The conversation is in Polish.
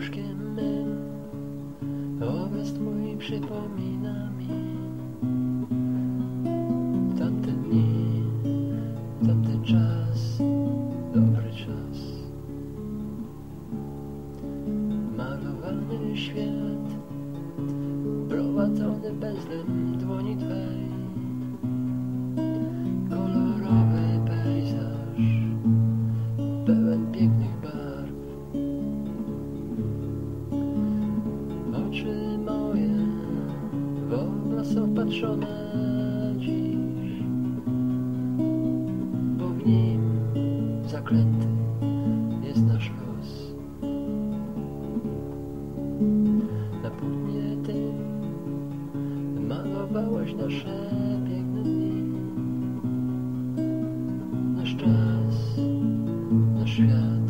łóżkiem mym. Obraz mój przypomina mi Tamte dni, tamten czas Dobry czas. Malowany świat Prowadzony bez są wpatrzone dziś, bo w nim zaklęty jest nasz los. Na płótnie tym malowałeś nasze piękne dni, nasz czas, nasz świat.